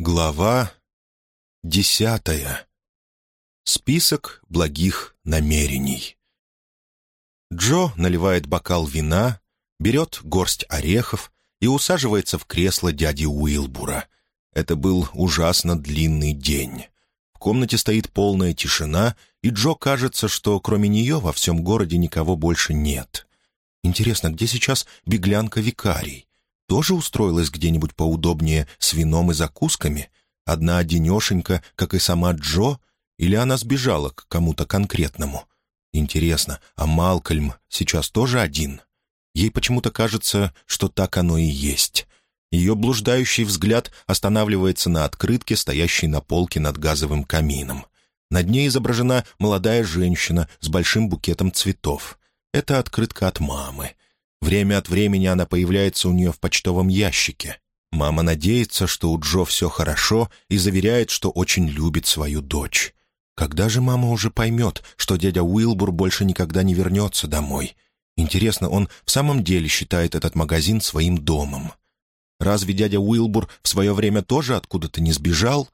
Глава десятая. Список благих намерений. Джо наливает бокал вина, берет горсть орехов и усаживается в кресло дяди Уилбура. Это был ужасно длинный день. В комнате стоит полная тишина, и Джо кажется, что кроме нее во всем городе никого больше нет. Интересно, где сейчас беглянка-викарий? Тоже устроилась где-нибудь поудобнее с вином и закусками? Одна одинешенька, как и сама Джо? Или она сбежала к кому-то конкретному? Интересно, а Малкольм сейчас тоже один? Ей почему-то кажется, что так оно и есть. Ее блуждающий взгляд останавливается на открытке, стоящей на полке над газовым камином. Над ней изображена молодая женщина с большим букетом цветов. Это открытка от мамы. Время от времени она появляется у нее в почтовом ящике. Мама надеется, что у Джо все хорошо и заверяет, что очень любит свою дочь. Когда же мама уже поймет, что дядя Уилбур больше никогда не вернется домой? Интересно, он в самом деле считает этот магазин своим домом? Разве дядя Уилбур в свое время тоже откуда-то не сбежал?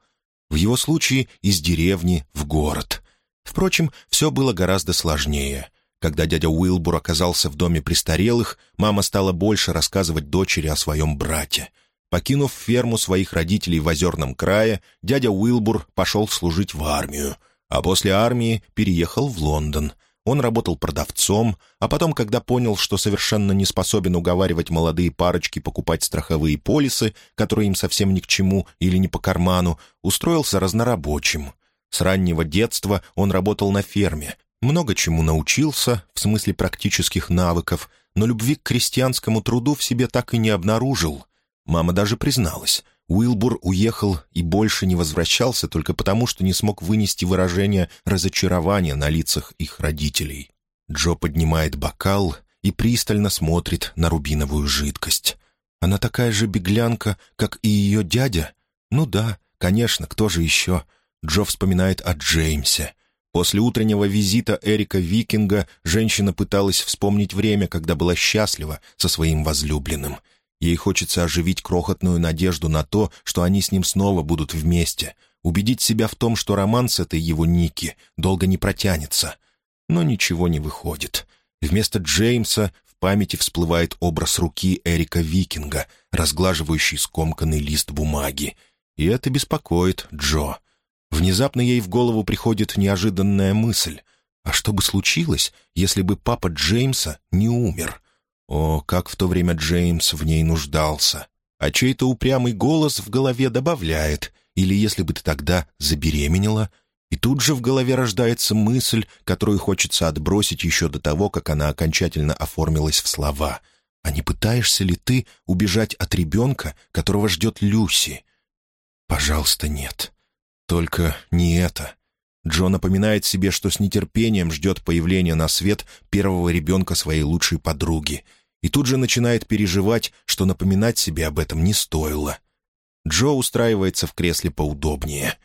В его случае из деревни в город. Впрочем, все было гораздо сложнее. Когда дядя Уилбур оказался в доме престарелых, мама стала больше рассказывать дочери о своем брате. Покинув ферму своих родителей в Озерном крае, дядя Уилбур пошел служить в армию, а после армии переехал в Лондон. Он работал продавцом, а потом, когда понял, что совершенно не способен уговаривать молодые парочки покупать страховые полисы, которые им совсем ни к чему или не по карману, устроился разнорабочим. С раннего детства он работал на ферме, много чему научился, в смысле практических навыков, но любви к крестьянскому труду в себе так и не обнаружил. Мама даже призналась. Уилбур уехал и больше не возвращался только потому, что не смог вынести выражение разочарования на лицах их родителей. Джо поднимает бокал и пристально смотрит на рубиновую жидкость. Она такая же беглянка, как и ее дядя? Ну да, конечно, кто же еще? Джо вспоминает о Джеймсе — После утреннего визита Эрика Викинга женщина пыталась вспомнить время, когда была счастлива со своим возлюбленным. Ей хочется оживить крохотную надежду на то, что они с ним снова будут вместе, убедить себя в том, что роман с этой его Ники долго не протянется. Но ничего не выходит. Вместо Джеймса в памяти всплывает образ руки Эрика Викинга, разглаживающий скомканный лист бумаги. И это беспокоит Джо. Внезапно ей в голову приходит неожиданная мысль. А что бы случилось, если бы папа Джеймса не умер? О, как в то время Джеймс в ней нуждался. А чей-то упрямый голос в голове добавляет, или если бы ты тогда забеременела, и тут же в голове рождается мысль, которую хочется отбросить еще до того, как она окончательно оформилась в слова. А не пытаешься ли ты убежать от ребенка, которого ждет Люси? Пожалуйста, нет. Только не это. Джо напоминает себе, что с нетерпением ждет появления на свет первого ребенка своей лучшей подруги, и тут же начинает переживать, что напоминать себе об этом не стоило. Джо устраивается в кресле поудобнее.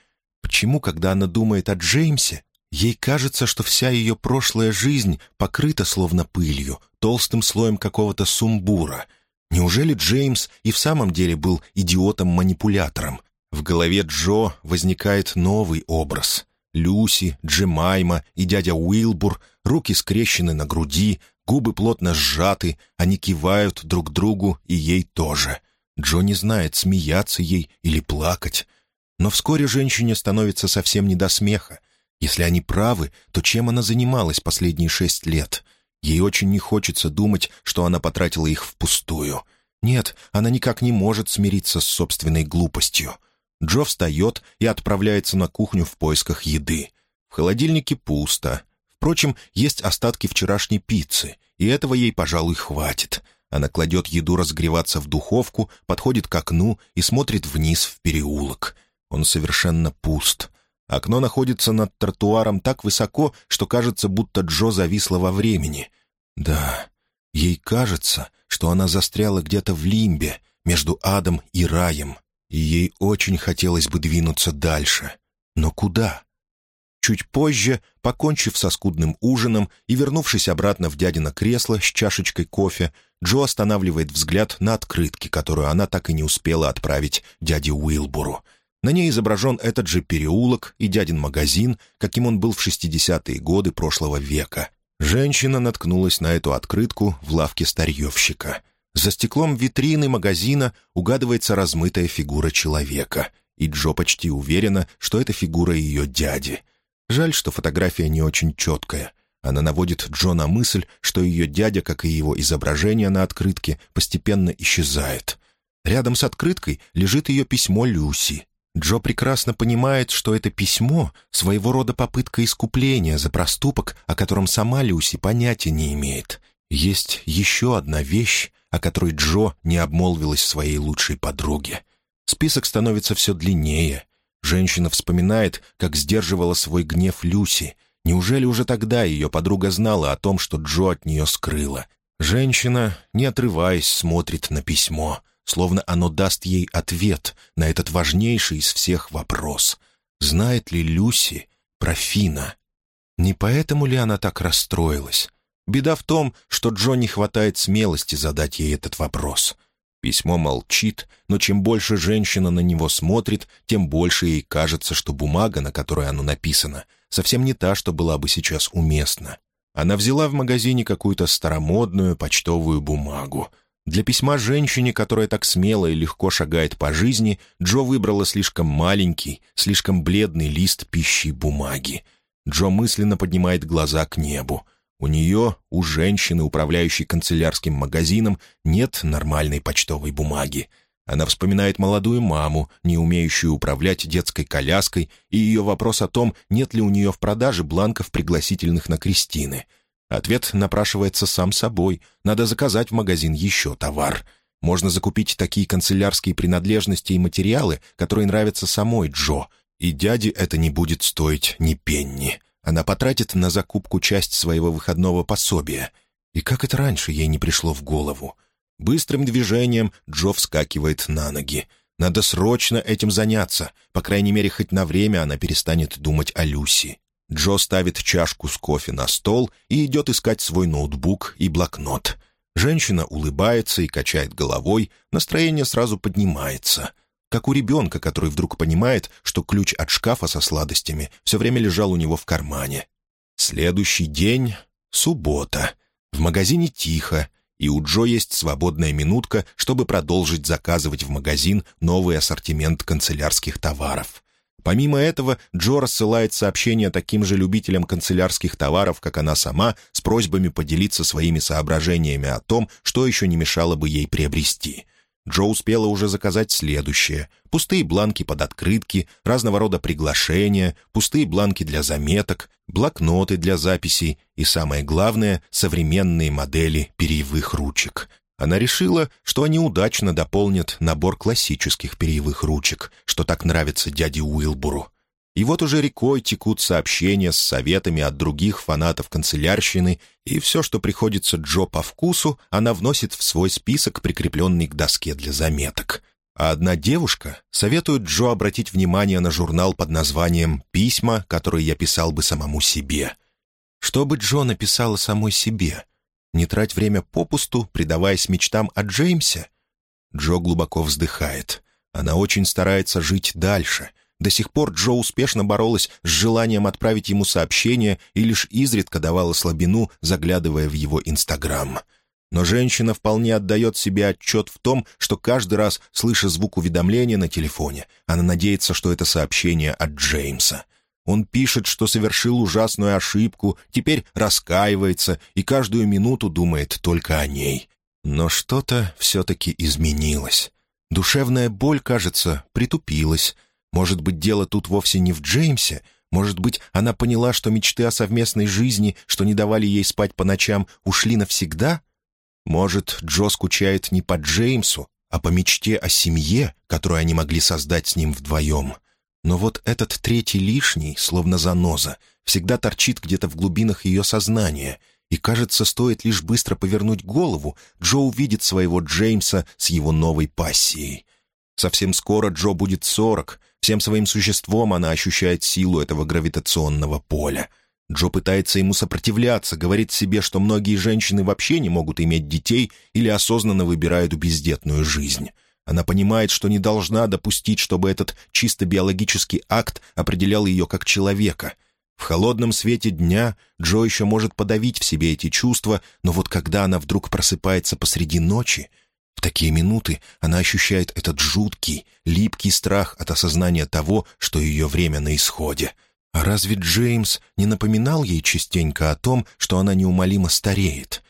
Почему, когда она думает о Джеймсе, ей кажется, что вся ее прошлая жизнь покрыта словно пылью, толстым слоем какого-то сумбура? Неужели Джеймс и в самом деле был идиотом-манипулятором, в голове Джо возникает новый образ. Люси, Джемайма и дядя Уилбур, руки скрещены на груди, губы плотно сжаты, они кивают друг другу и ей тоже. Джо не знает, смеяться ей или плакать. Но вскоре женщине становится совсем не до смеха. Если они правы, то чем она занималась последние шесть лет? Ей очень не хочется думать, что она потратила их впустую. Нет, она никак не может смириться с собственной глупостью. Джо встает и отправляется на кухню в поисках еды. В холодильнике пусто. Впрочем, есть остатки вчерашней пиццы, и этого ей, пожалуй, хватит. Она кладет еду разогреваться в духовку, подходит к окну и смотрит вниз в переулок. Он совершенно пуст. Окно находится над тротуаром так высоко, что кажется, будто Джо зависла во времени. Да, ей кажется, что она застряла где-то в лимбе, между адом и раем, и ей очень хотелось бы двинуться дальше. Но куда? Чуть позже, покончив со скудным ужином и вернувшись обратно в дядино кресло с чашечкой кофе, Джо останавливает взгляд на открытке, которую она так и не успела отправить дяде Уилбуру. На ней изображен этот же переулок и дядин магазин, каким он был в 60-е годы прошлого века. Женщина наткнулась на эту открытку в лавке старьевщика. За стеклом витрины магазина угадывается размытая фигура человека, и Джо почти уверена, что это фигура ее дяди. Жаль, что фотография не очень четкая. Она наводит Джо на мысль, что ее дядя, как и его изображение на открытке, постепенно исчезает. Рядом с открыткой лежит ее письмо Люси. Джо прекрасно понимает, что это письмо — своего рода попытка искупления за проступок, о котором сама Люси понятия не имеет. Есть еще одна вещь, о которой Джо не обмолвилась своей лучшей подруге. Список становится все длиннее. Женщина вспоминает, как сдерживала свой гнев Люси. Неужели уже тогда ее подруга знала о том, что Джо от нее скрыла? Женщина, не отрываясь, смотрит на письмо, словно оно даст ей ответ на этот важнейший из всех вопрос. Знает ли Люси про Фина? Не поэтому ли она так расстроилась? Беда в том, что Джо не хватает смелости задать ей этот вопрос. Письмо молчит, но чем больше женщина на него смотрит, тем больше ей кажется, что бумага, на которой оно написано, совсем не та, что была бы сейчас уместна. Она взяла в магазине какую-то старомодную почтовую бумагу. Для письма женщине, которая так смело и легко шагает по жизни, Джо выбрала слишком маленький, слишком бледный лист пищи бумаги. Джо мысленно поднимает глаза к небу — у нее, у женщины, управляющей канцелярским магазином, нет нормальной почтовой бумаги. Она вспоминает молодую маму, не умеющую управлять детской коляской, и ее вопрос о том, нет ли у нее в продаже бланков пригласительных на Кристины. Ответ напрашивается сам собой. Надо заказать в магазин еще товар. Можно закупить такие канцелярские принадлежности и материалы, которые нравятся самой Джо, и дяде это не будет стоить ни пенни она потратит на закупку часть своего выходного пособия. И как это раньше ей не пришло в голову? Быстрым движением Джо вскакивает на ноги. Надо срочно этим заняться. По крайней мере, хоть на время она перестанет думать о Люси. Джо ставит чашку с кофе на стол и идет искать свой ноутбук и блокнот. Женщина улыбается и качает головой, настроение сразу поднимается как у ребенка, который вдруг понимает, что ключ от шкафа со сладостями все время лежал у него в кармане. Следующий день — суббота. В магазине тихо, и у Джо есть свободная минутка, чтобы продолжить заказывать в магазин новый ассортимент канцелярских товаров. Помимо этого, Джо рассылает сообщения таким же любителям канцелярских товаров, как она сама, с просьбами поделиться своими соображениями о том, что еще не мешало бы ей приобрести — Джо успела уже заказать следующее. Пустые бланки под открытки, разного рода приглашения, пустые бланки для заметок, блокноты для записей и, самое главное, современные модели перьевых ручек. Она решила, что они удачно дополнят набор классических перьевых ручек, что так нравится дяде Уилбуру. И вот уже рекой текут сообщения с советами от других фанатов канцелярщины, и все, что приходится Джо по вкусу, она вносит в свой список, прикрепленный к доске для заметок. А одна девушка советует Джо обратить внимание на журнал под названием «Письма, которые я писал бы самому себе». Что бы Джо написала самой себе? Не трать время попусту, предаваясь мечтам о Джеймсе? Джо глубоко вздыхает. Она очень старается жить дальше — до сих пор Джо успешно боролась с желанием отправить ему сообщение и лишь изредка давала слабину, заглядывая в его Инстаграм. Но женщина вполне отдает себе отчет в том, что каждый раз, слыша звук уведомления на телефоне, она надеется, что это сообщение от Джеймса. Он пишет, что совершил ужасную ошибку, теперь раскаивается и каждую минуту думает только о ней. Но что-то все-таки изменилось. Душевная боль, кажется, притупилась, может быть, дело тут вовсе не в Джеймсе? Может быть, она поняла, что мечты о совместной жизни, что не давали ей спать по ночам, ушли навсегда? Может, Джо скучает не по Джеймсу, а по мечте о семье, которую они могли создать с ним вдвоем? Но вот этот третий лишний, словно заноза, всегда торчит где-то в глубинах ее сознания, и, кажется, стоит лишь быстро повернуть голову, Джо увидит своего Джеймса с его новой пассией. Совсем скоро Джо будет сорок, Всем своим существом она ощущает силу этого гравитационного поля. Джо пытается ему сопротивляться, говорит себе, что многие женщины вообще не могут иметь детей или осознанно выбирают бездетную жизнь. Она понимает, что не должна допустить, чтобы этот чисто биологический акт определял ее как человека. В холодном свете дня Джо еще может подавить в себе эти чувства, но вот когда она вдруг просыпается посреди ночи, в такие минуты она ощущает этот жуткий, липкий страх от осознания того, что ее время на исходе. А разве Джеймс не напоминал ей частенько о том, что она неумолимо стареет?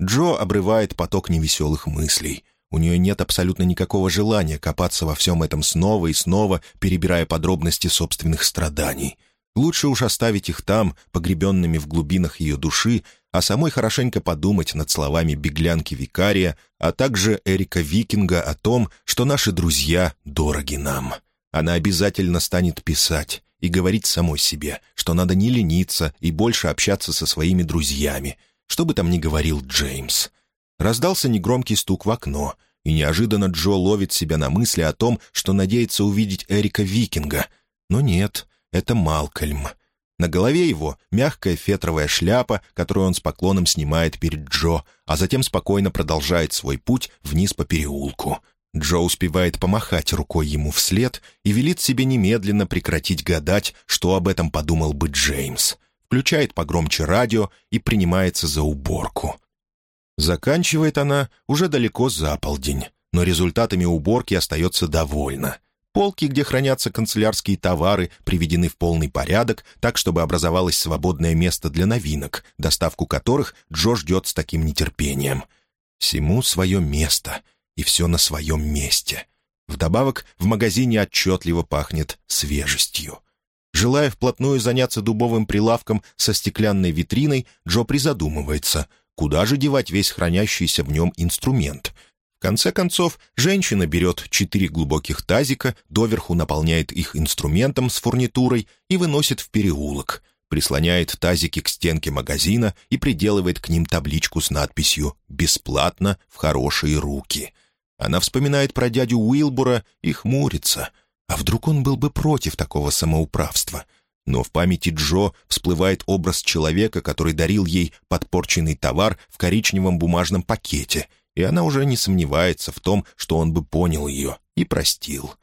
Джо обрывает поток невеселых мыслей. У нее нет абсолютно никакого желания копаться во всем этом снова и снова, перебирая подробности собственных страданий. Лучше уж оставить их там, погребенными в глубинах ее души, а самой хорошенько подумать над словами беглянки Викария, а также Эрика Викинга о том, что наши друзья дороги нам. Она обязательно станет писать и говорить самой себе, что надо не лениться и больше общаться со своими друзьями, что бы там ни говорил Джеймс. Раздался негромкий стук в окно, и неожиданно Джо ловит себя на мысли о том, что надеется увидеть Эрика Викинга. Но нет, это Малкольм. На голове его мягкая фетровая шляпа, которую он с поклоном снимает перед Джо, а затем спокойно продолжает свой путь вниз по переулку. Джо успевает помахать рукой ему вслед и велит себе немедленно прекратить гадать, что об этом подумал бы Джеймс. Включает погромче радио и принимается за уборку. Заканчивает она уже далеко за полдень, но результатами уборки остается довольна. Полки, где хранятся канцелярские товары, приведены в полный порядок, так, чтобы образовалось свободное место для новинок, доставку которых Джо ждет с таким нетерпением. Всему свое место, и все на своем месте. Вдобавок, в магазине отчетливо пахнет свежестью. Желая вплотную заняться дубовым прилавком со стеклянной витриной, Джо призадумывается, куда же девать весь хранящийся в нем инструмент — конце концов, женщина берет четыре глубоких тазика, доверху наполняет их инструментом с фурнитурой и выносит в переулок, прислоняет тазики к стенке магазина и приделывает к ним табличку с надписью «Бесплатно в хорошие руки». Она вспоминает про дядю Уилбура и хмурится. А вдруг он был бы против такого самоуправства? Но в памяти Джо всплывает образ человека, который дарил ей подпорченный товар в коричневом бумажном пакете — и она уже не сомневается в том, что он бы понял ее и простил.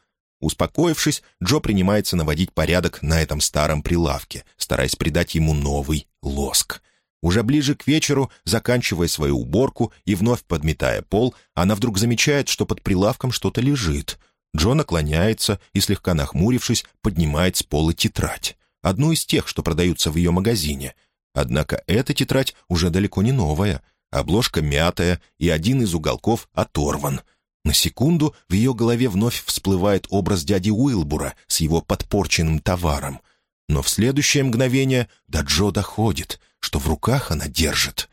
Успокоившись, Джо принимается наводить порядок на этом старом прилавке, стараясь придать ему новый лоск. Уже ближе к вечеру, заканчивая свою уборку и вновь подметая пол, она вдруг замечает, что под прилавком что-то лежит. Джо наклоняется и, слегка нахмурившись, поднимает с пола тетрадь. Одну из тех, что продаются в ее магазине. Однако эта тетрадь уже далеко не новая — Обложка мятая, и один из уголков оторван. На секунду в ее голове вновь всплывает образ дяди Уилбура с его подпорченным товаром. Но в следующее мгновение до Джо доходит, что в руках она держит.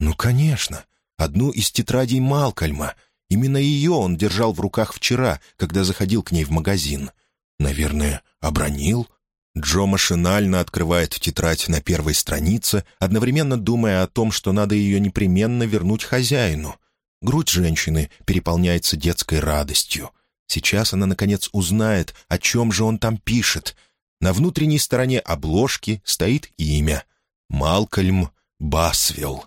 Ну, конечно, одну из тетрадей Малкольма. Именно ее он держал в руках вчера, когда заходил к ней в магазин. Наверное, обронил? Джо машинально открывает тетрадь на первой странице, одновременно думая о том, что надо ее непременно вернуть хозяину. Грудь женщины переполняется детской радостью. Сейчас она, наконец, узнает, о чем же он там пишет. На внутренней стороне обложки стоит имя — Малкольм Басвилл.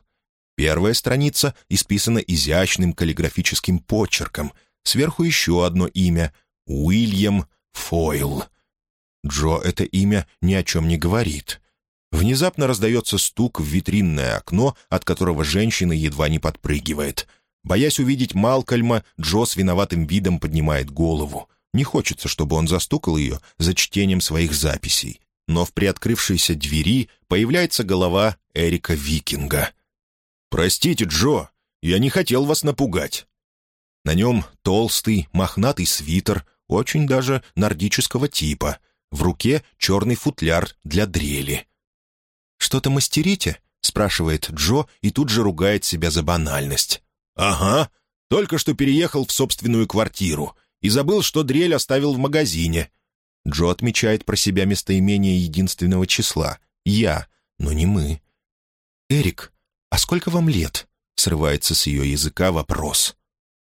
Первая страница исписана изящным каллиграфическим почерком. Сверху еще одно имя — Уильям Фойл — Джо это имя ни о чем не говорит. Внезапно раздается стук в витринное окно, от которого женщина едва не подпрыгивает. Боясь увидеть Малкольма, Джо с виноватым видом поднимает голову. Не хочется, чтобы он застукал ее за чтением своих записей. Но в приоткрывшейся двери появляется голова Эрика Викинга. «Простите, Джо, я не хотел вас напугать». На нем толстый, мохнатый свитер, очень даже нордического типа — в руке черный футляр для дрели. «Что-то мастерите?» — спрашивает Джо и тут же ругает себя за банальность. «Ага, только что переехал в собственную квартиру и забыл, что дрель оставил в магазине». Джо отмечает про себя местоимение единственного числа — «я», но не мы. «Эрик, а сколько вам лет?» — срывается с ее языка вопрос.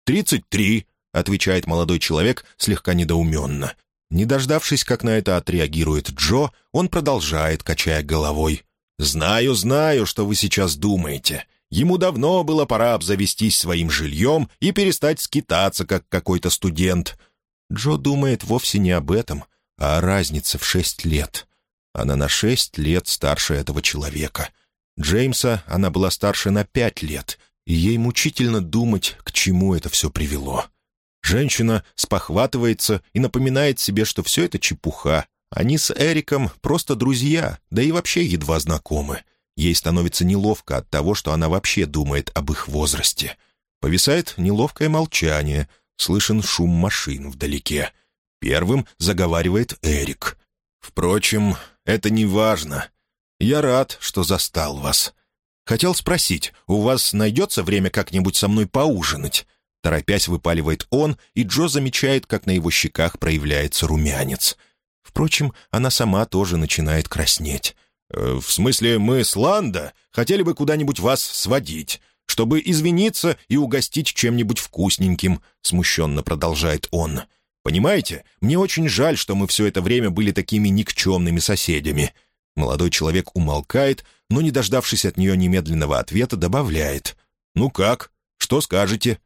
«Тридцать три», — отвечает молодой человек слегка недоуменно. Не дождавшись, как на это отреагирует Джо, он продолжает, качая головой. «Знаю, знаю, что вы сейчас думаете. Ему давно было пора обзавестись своим жильем и перестать скитаться, как какой-то студент. Джо думает вовсе не об этом, а о разнице в шесть лет. Она на шесть лет старше этого человека. Джеймса она была старше на пять лет, и ей мучительно думать, к чему это все привело. Женщина спохватывается и напоминает себе, что все это чепуха. Они с Эриком просто друзья, да и вообще едва знакомы. Ей становится неловко от того, что она вообще думает об их возрасте. Повисает неловкое молчание, слышен шум машин вдалеке. Первым заговаривает Эрик. «Впрочем, это не важно. Я рад, что застал вас. Хотел спросить, у вас найдется время как-нибудь со мной поужинать?» Торопясь выпаливает он, и Джо замечает, как на его щеках проявляется румянец. Впрочем, она сама тоже начинает краснеть. «Э, «В смысле, мы с Ланда хотели бы куда-нибудь вас сводить, чтобы извиниться и угостить чем-нибудь вкусненьким», — смущенно продолжает он. «Понимаете, мне очень жаль, что мы все это время были такими никчемными соседями». Молодой человек умолкает, но, не дождавшись от нее немедленного ответа, добавляет. «Ну как? Что скажете?»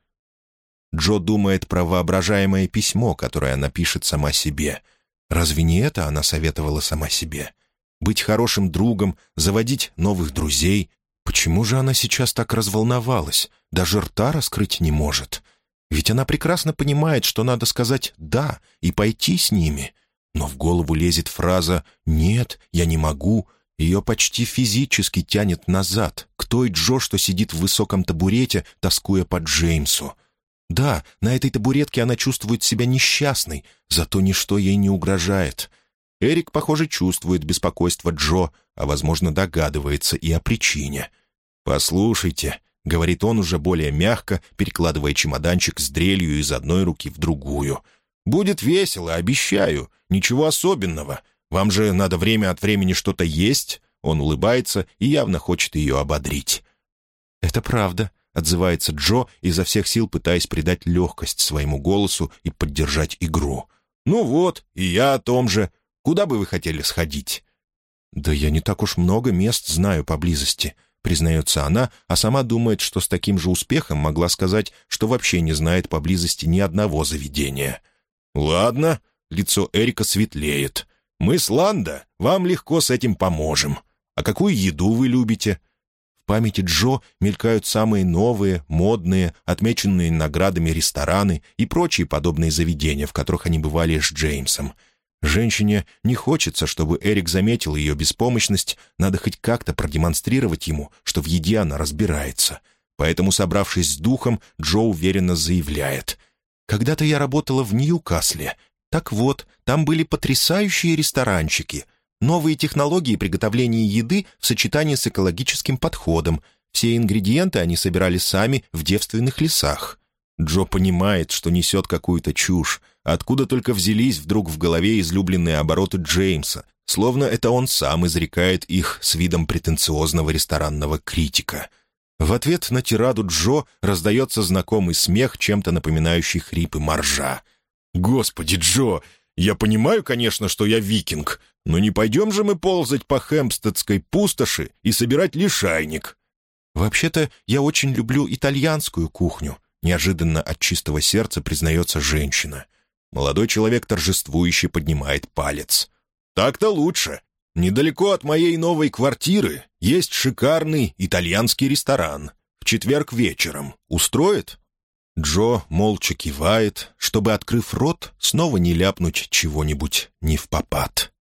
Джо думает про воображаемое письмо, которое она пишет сама себе. Разве не это она советовала сама себе? быть хорошим другом, заводить новых друзей. Почему же она сейчас так разволновалась? Даже рта раскрыть не может. Ведь она прекрасно понимает, что надо сказать «да» и пойти с ними. Но в голову лезет фраза «нет, я не могу». Ее почти физически тянет назад, к той Джо, что сидит в высоком табурете, тоскуя по Джеймсу. Да, на этой табуретке она чувствует себя несчастной, зато ничто ей не угрожает — Эрик, похоже, чувствует беспокойство Джо, а, возможно, догадывается и о причине. «Послушайте», — говорит он уже более мягко, перекладывая чемоданчик с дрелью из одной руки в другую. «Будет весело, обещаю. Ничего особенного. Вам же надо время от времени что-то есть». Он улыбается и явно хочет ее ободрить. «Это правда», — отзывается Джо, изо всех сил пытаясь придать легкость своему голосу и поддержать игру. «Ну вот, и я о том же. Куда бы вы хотели сходить?» «Да я не так уж много мест знаю поблизости», — признается она, а сама думает, что с таким же успехом могла сказать, что вообще не знает поблизости ни одного заведения. «Ладно», — лицо Эрика светлеет. «Мы с Ланда вам легко с этим поможем. А какую еду вы любите?» Памяти Джо мелькают самые новые, модные, отмеченные наградами рестораны и прочие подобные заведения, в которых они бывали с Джеймсом — Женщине не хочется, чтобы Эрик заметил ее беспомощность, надо хоть как-то продемонстрировать ему, что в еде она разбирается. Поэтому, собравшись с духом, Джо уверенно заявляет. «Когда-то я работала в Ньюкасле. Так вот, там были потрясающие ресторанчики. Новые технологии приготовления еды в сочетании с экологическим подходом. Все ингредиенты они собирали сами в девственных лесах». Джо понимает, что несет какую-то чушь, Откуда только взялись вдруг в голове излюбленные обороты Джеймса, словно это он сам изрекает их с видом претенциозного ресторанного критика. В ответ на тираду Джо раздается знакомый смех, чем-то напоминающий хрипы моржа. «Господи, Джо, я понимаю, конечно, что я викинг, но не пойдем же мы ползать по хемстедской пустоши и собирать лишайник». «Вообще-то я очень люблю итальянскую кухню», неожиданно от чистого сердца признается женщина. Молодой человек торжествующе поднимает палец. «Так-то лучше. Недалеко от моей новой квартиры есть шикарный итальянский ресторан. В четверг вечером. Устроит?» Джо молча кивает, чтобы, открыв рот, снова не ляпнуть чего-нибудь не в попад.